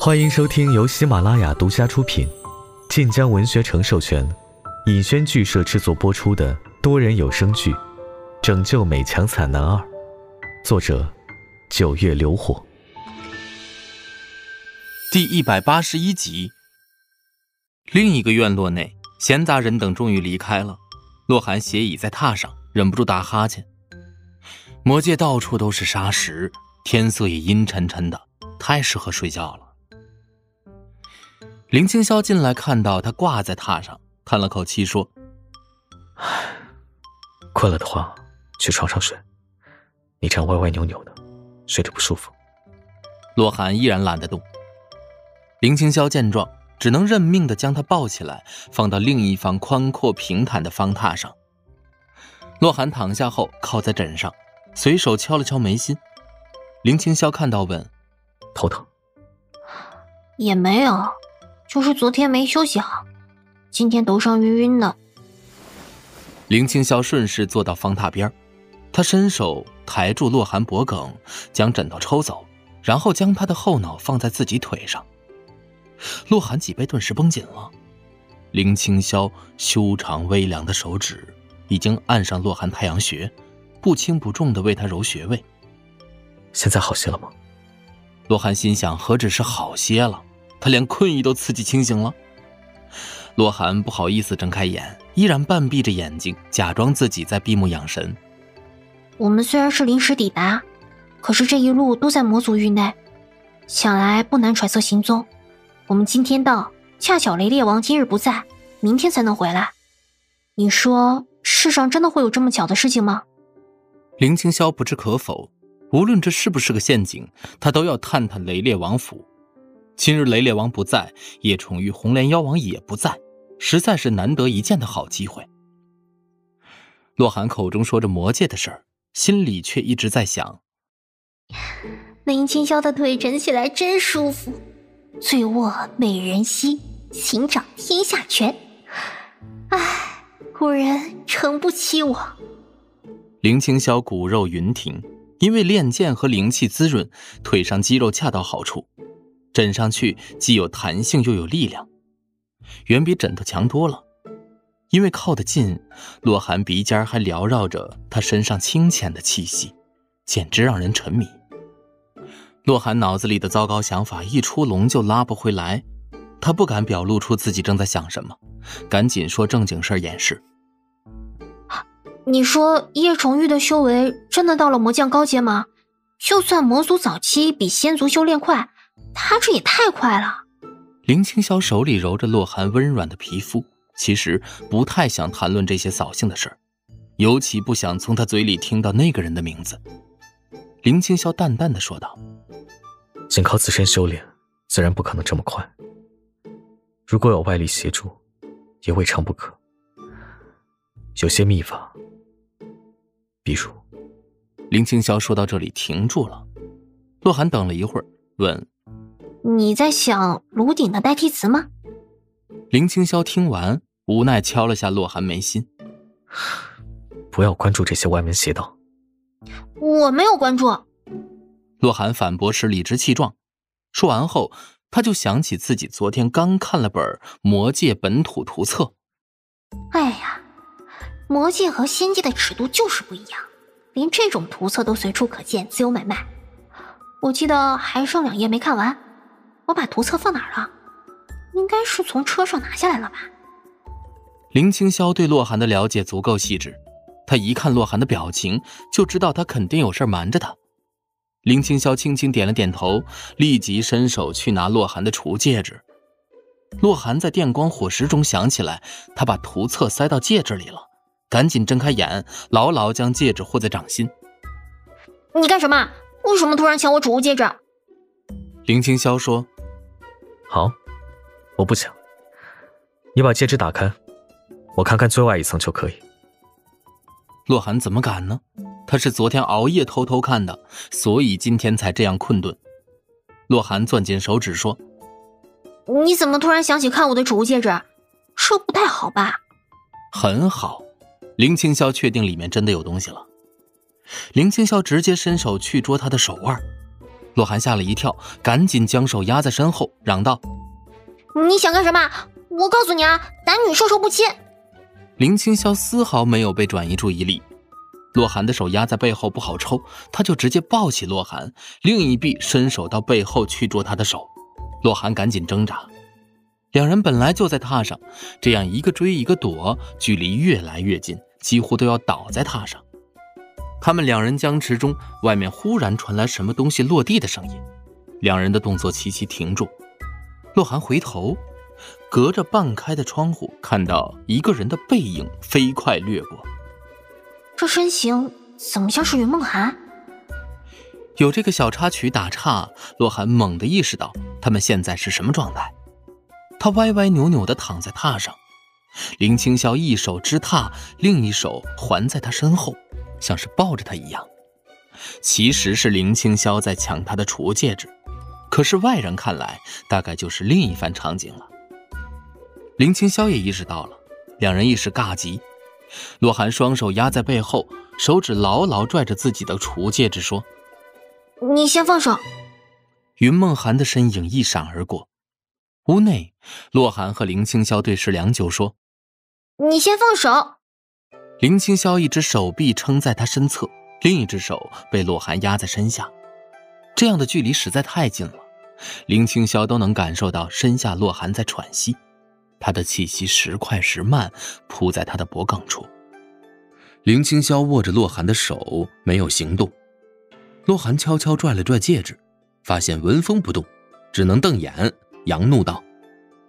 欢迎收听由喜马拉雅独家出品、晋江文学城授权、尹轩剧社制作播出的多人有声剧《拯救美强惨男二》，作者：九月流火，第一百八十一集。另一个院落内，闲杂人等终于离开了。洛寒斜倚在榻上，忍不住打哈欠。魔界到处都是沙石，天色也阴沉沉的，太适合睡觉了。林青霄进来，看到他挂在榻上，叹了口气说：“唉，困了的话，去床上睡。你这样歪歪扭扭的，睡着不舒服。”洛寒依然懒得动。林青霄见状，只能认命的将他抱起来，放到另一方宽阔平坦的方榻上。洛寒躺下后，靠在枕上，随手敲了敲眉心。林青霄看到问：“头疼？”也没有。就是昨天没休息好，今天头上晕晕的。林青霄顺势坐到方榻边，他伸手抬住洛寒脖颈，将枕头抽走，然后将他的后脑放在自己腿上。洛寒脊背顿时绷紧了，林青霄修长微凉的手指已经按上洛寒太阳穴，不轻不重的为他揉穴位。现在好些了吗？洛寒心想，何止是好些了。他连困意都刺激清醒了。洛寒不好意思睁开眼，依然半闭着眼睛，假装自己在闭目养神。我们虽然是临时抵达，可是这一路都在魔族域内，想来不难揣测行踪。我们今天到，恰巧雷烈王今日不在，明天才能回来。你说世上真的会有这么巧的事情吗？林清霄不知可否，无论这是不是个陷阱，他都要探探雷烈王府。今日雷烈王不在，叶宠玉、红莲妖王也不在，实在是难得一见的好机会。洛寒口中说着魔界的事儿，心里却一直在想：林清霄的腿枕起来真舒服，醉卧美人膝，情掌天下权。唉，古人诚不欺我。林清霄骨肉匀挺，因为练剑和灵气滋润，腿上肌肉恰到好处。枕上去既有弹性又有力量，远比枕头强多了。因为靠得近，洛寒鼻尖还缭绕着他身上清浅的气息，简直让人沉迷。洛寒脑子里的糟糕想法一出笼就拉不回来，他不敢表露出自己正在想什么，赶紧说正经事掩饰。你说叶崇玉的修为真的到了魔将高阶吗？就算魔族早期比仙族修炼快。他这也太快了。林青霄手里揉着洛寒温软的皮肤，其实不太想谈论这些扫兴的事儿，尤其不想从他嘴里听到那个人的名字。林青霄淡淡的说道：“仅靠自身修炼，自然不可能这么快。如果有外力协助，也未尝不可。有些秘法，比如……”林青霄说到这里停住了。洛寒等了一会儿，问。你在想炉鼎的代替词吗？林青霄听完，无奈敲了下洛寒眉心。不要关注这些歪门邪道。我没有关注。洛寒反驳时理直气壮。说完后，他就想起自己昨天刚看了本《魔界本土图册》。哎呀，魔界和仙界的尺度就是不一样，连这种图册都随处可见，自由买卖。我记得还剩两页没看完。我把图册放哪儿了？应该是从车上拿下来了吧。林青霄对洛寒的了解足够细致，他一看洛寒的表情，就知道他肯定有事瞒着他。林青霄轻轻点了点头，立即伸手去拿洛寒的储物戒指。洛寒在电光火石中想起来，他把图册塞到戒指里了，赶紧睁开眼，牢牢将戒指护在掌心。你干什么？为什么突然抢我储物戒指？林青霄说。好，我不想。你把戒指打开，我看看最外一层就可以。洛寒怎么敢呢？他是昨天熬夜偷偷看的，所以今天才这样困顿。洛寒攥紧手指说：“你怎么突然想起看我的储物戒指？这不太好吧？”很好，林青霄确定里面真的有东西了。林青霄直接伸手去捉他的手腕。洛寒吓了一跳，赶紧将手压在身后，嚷道：“你想干什么？我告诉你啊，男女授受不亲。”林青霄丝毫没有被转移注意力，洛寒的手压在背后不好抽，他就直接抱起洛寒，另一臂伸手到背后去捉他的手。洛寒赶紧挣扎，两人本来就在榻上，这样一个追一个躲，距离越来越近，几乎都要倒在榻上。他们两人僵持中，外面忽然传来什么东西落地的声音，两人的动作齐齐停住。洛寒回头，隔着半开的窗户看到一个人的背影飞快掠过。这身形怎么像是云梦寒？有这个小插曲打岔，洛寒猛地意识到他们现在是什么状态。他歪歪扭扭地躺在榻上，林青霄一手支榻，另一手环在他身后，像是抱着他一样。其实是林青霄在抢他的储物戒指，可是外人看来，大概就是另一番场景了。林青霄也意识到了，两人一时尬极。洛寒双手压在背后，手指牢牢拽着自己的储物戒指，说。你先放手。云梦寒的身影一闪而过，屋内，洛寒和林青霄对视良久，说：“你先放手。”林青霄一只手臂撑在他身侧，另一只手被洛寒压在身下，这样的距离实在太近了，林青霄都能感受到身下洛寒在喘息，他的气息时快时慢，扑在他的脖颈处。林青霄握着洛寒的手，没有行动。洛寒悄悄拽了拽戒指，发现纹风不动，只能瞪眼，扬怒道：“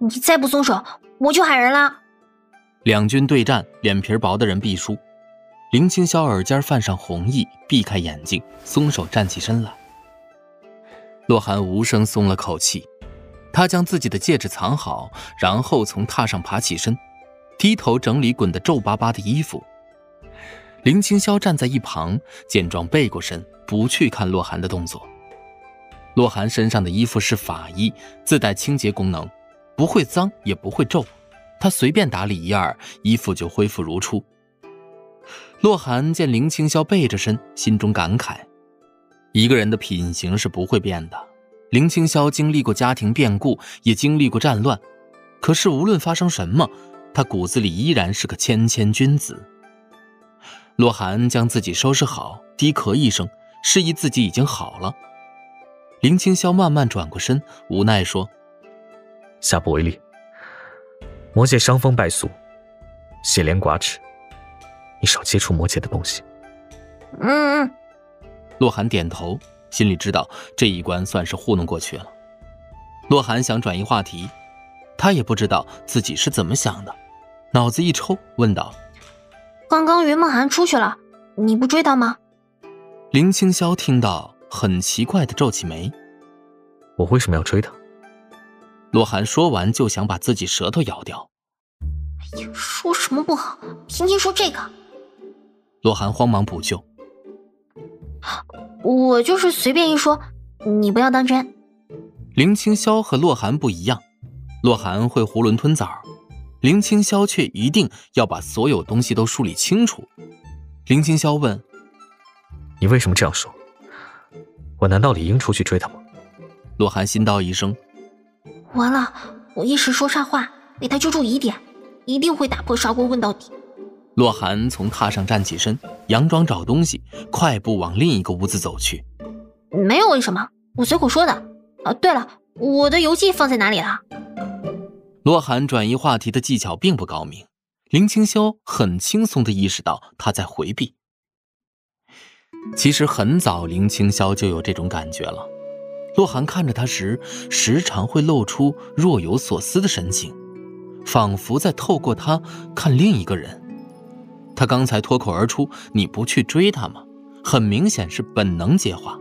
你再不松手，我就喊人了。”两军对战，脸皮薄的人必输。林青霄耳尖泛上红意，避开眼睛，松手站起身来。洛寒无声松了口气，他将自己的戒指藏好，然后从榻上爬起身，低头整理滚得皱巴巴的衣服。林青霄站在一旁，见状背过身，不去看洛寒的动作。洛寒身上的衣服是法衣，自带清洁功能，不会脏也不会皱，他随便打理一二，衣服就恢复如初。洛寒见林青霄背着身，心中感慨：一个人的品行是不会变的。林青霄经历过家庭变故，也经历过战乱，可是无论发生什么，他骨子里依然是个谦谦君子。洛寒将自己收拾好，低咳一声，示意自己已经好了。林青霄慢慢转过身，无奈说：“下不为例。魔界伤风败俗，血莲寡齿，你少接触魔界的东西。”嗯嗯。洛寒点头，心里知道这一关算是糊弄过去了。洛寒想转移话题，他也不知道自己是怎么想的，脑子一抽，问道。刚刚云梦涵出去了，你不追他吗？林青霄听到，很奇怪的皱起眉。我为什么要追他？洛寒说完就想把自己舌头咬掉。哎呀，说什么不好，偏偏说这个。洛寒慌忙补救。我就是随便一说，你不要当真。林清霄和洛寒不一样，洛寒会囫囵吞枣。林清霄却一定要把所有东西都梳理清楚。林清霄问：“你为什么这样说？我难道理应出去追他吗？”洛寒心道一声：“完了，我一时说差话，被他揪住疑点，一定会打破砂锅问到底。”洛寒从榻上站起身，佯装找东西，快步往另一个屋子走去。没有为什么，我随口说的。啊，对了，我的游记放在哪里了？洛寒转移话题的技巧并不高明，林清霄很轻松地意识到他在回避。其实很早，林清霄就有这种感觉了。洛寒看着他时，时常会露出若有所思的神情，仿佛在透过他看另一个人。他刚才脱口而出：“你不去追他吗？”很明显是本能接话。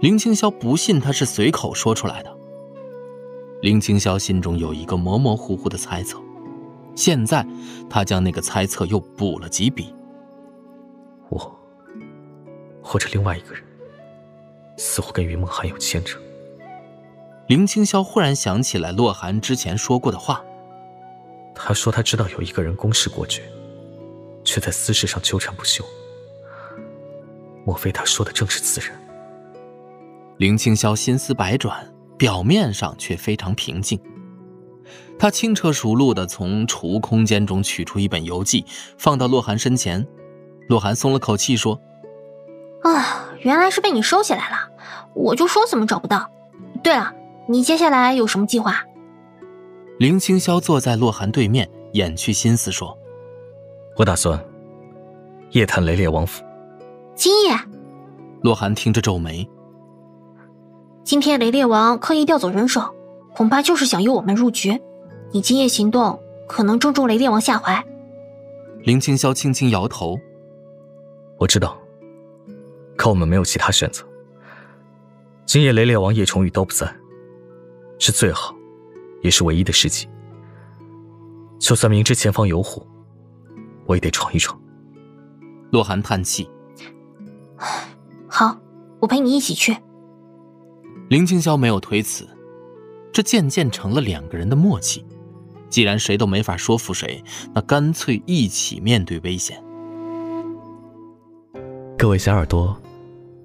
林青霄不信他是随口说出来的。林青霄心中有一个模模糊糊的猜测，现在他将那个猜测又补了几笔。我，或者另外一个人，似乎跟云梦寒有牵扯。林青霄忽然想起来洛寒之前说过的话，他说他知道有一个人公事过绝，却在私事上纠缠不休。莫非他说的正是此人？林青霄心思百转，表面上却非常平静。他轻车熟路地从储物空间中取出一本游记，放到洛寒身前。洛寒松了口气说：“啊，原来是被你收起来了，我就说怎么找不到。对了，你接下来有什么计划？”林青霄坐在洛寒对面，掩去心思说：“我打算夜探雷烈王府。”今夜，洛寒听着皱眉：“今天雷烈王刻意调走人手，恐怕就是想诱我们入局。你今夜行动，可能正中雷烈王下怀。”林青霄轻轻摇头。我知道，可我们没有其他选择。今夜雷烈王、叶重宇都不在，是最好，也是唯一的时机。就算明知前方有虎，我也得闯一闯。洛寒叹气：“好，我陪你一起去。”林青霄没有推辞，这渐渐成了两个人的默契。既然谁都没法说服谁，那干脆一起面对危险。各位小耳朵，